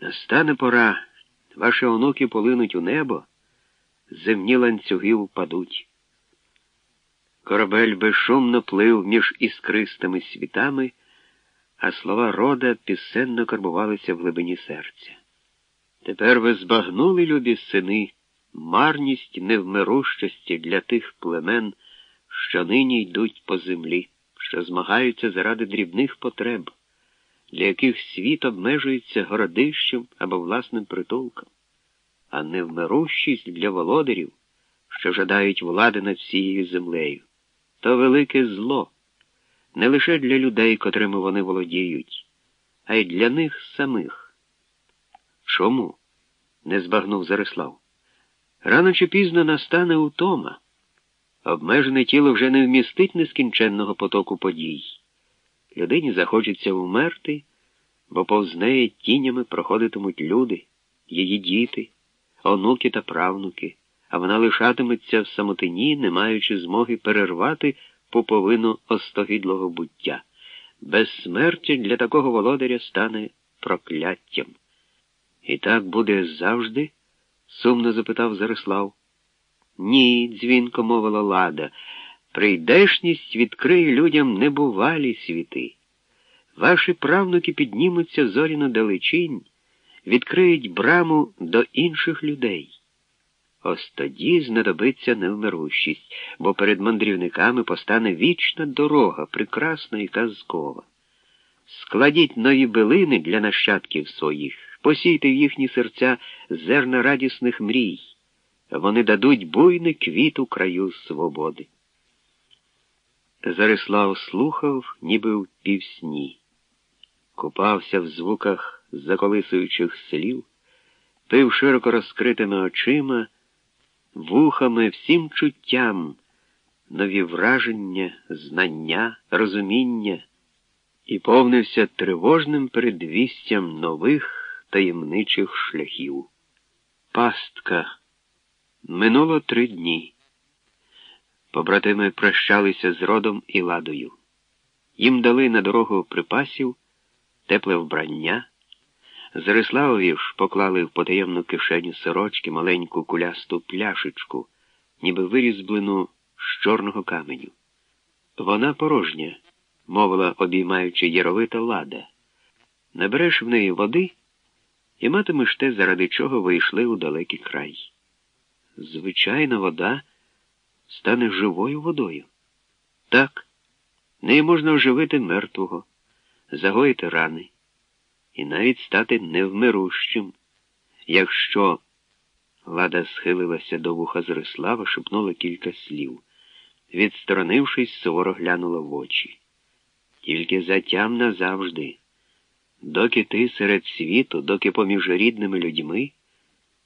Настане пора, ваші онуки полинуть у небо, земні ланцюги впадуть. Корабель безшумно плив між іскристими світами, а слова рода пісенно карбувалися в глибині серця. Тепер ви збагнули, любі сини, марність невмирущості для тих племен, що нині йдуть по землі, що змагаються заради дрібних потреб, для яких світ обмежується городищем або власним притулком, а невмирущість для володарів, що жадають влади над всією землею, то велике зло не лише для людей, котрими вони володіють, а й для них самих. Чому? не збагнув Зарислав. Рано чи пізно настане утома. Обмежене тіло вже не вмістить нескінченного потоку подій. Людині захочеться вмерти, бо повз неї тінями проходитимуть люди, її діти, онуки та правнуки, а вона лишатиметься в самотині, не маючи змоги перервати пуповину остогідлого буття. Безсмертя для такого володаря стане прокляттям. І так буде завжди? сумно запитав Зарислав. Ні, дзвінко мовила лада. Прийдешність відкриє людям небувалі світи. Ваші правнуки піднімуться зоріно далечінь, відкриють браму до інших людей. Ось тоді знадобиться невмирущість, бо перед мандрівниками постане вічна дорога, прекрасна і казкова. Складіть нові билини для нащадків своїх, посійте в їхні серця зерна радісних мрій. Вони дадуть буйний квіт у краю свободи. Зарислав слухав, ніби в півсні, купався в звуках заколисуючих слів, пив широко розкритими очима вухами, всім чуттям, нові враження, знання, розуміння і повнився тривожним передвістям нових таємничих шляхів. Пастка. Минуло три дні. Побратими прощалися з родом і ладою. Їм дали на дорогу припасів, тепле вбрання. Зариславові ж поклали в потаємну кишеню сорочки маленьку кулясту пляшечку, ніби вирізблену з чорного каменю. Вона порожня, мовила, обіймаючи яровита лада. Набереш в неї води і матимеш те, заради чого вийшли у далекий край. Звичайна вода стане живою водою. Так, нею можна оживити мертвого, загоїти рани і навіть стати невмирущим. Якщо Лада схилилася до вуха Зрислава, шепнула кілька слів. Відсторонившись, суворо глянула в очі. Тільки затям назавжди, доки ти серед світу, доки поміж рідними людьми,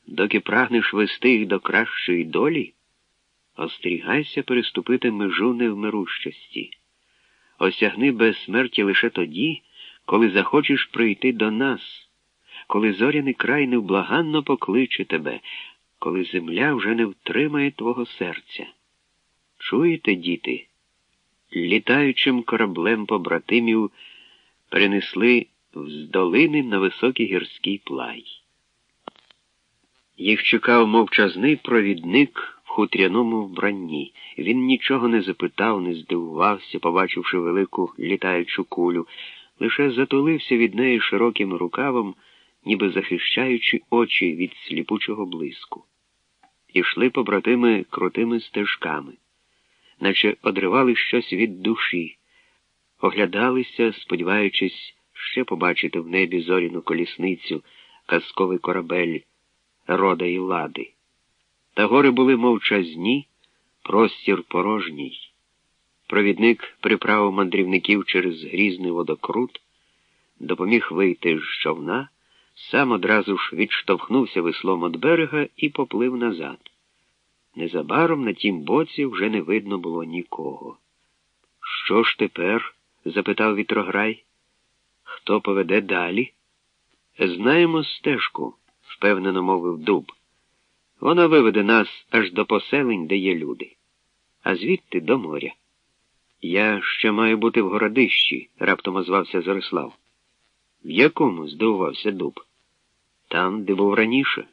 доки прагнеш вести їх до кращої долі, остерігайся переступити межу невмирущості. Осягни безсмерті лише тоді коли захочеш прийти до нас, коли зоряний край невблаганно покличе тебе, коли земля вже не втримає твого серця. Чуєте, діти? Літаючим кораблем побратимів перенесли з долини на високий гірський плай. Їх чекав мовчазний провідник хутряному вбранні. Він нічого не запитав, не здивувався, побачивши велику літаючу кулю лише затулився від неї широким рукавом, ніби захищаючи очі від сліпучого блиску. Ішли побратими крутими стежками, наче одривали щось від душі, оглядалися, сподіваючись ще побачити в небі зоряну колісницю, казковий корабель, рода і лади. Та гори були мовчазні, простір порожній. Провідник приправив мандрівників через грізний водокрут, допоміг вийти з човна, сам одразу ж відштовхнувся веслом від берега і поплив назад. Незабаром на тім боці вже не видно було нікого. Що ж тепер? запитав вітрограй. Хто поведе далі? Знаємо стежку, впевнено мовив дуб. Вона виведе нас аж до поселень, де є люди, а звідти до моря. Я ще маю бути в городищі, раптом озвався Зорислав. В якому? здивувався дуб. там, де був раніше.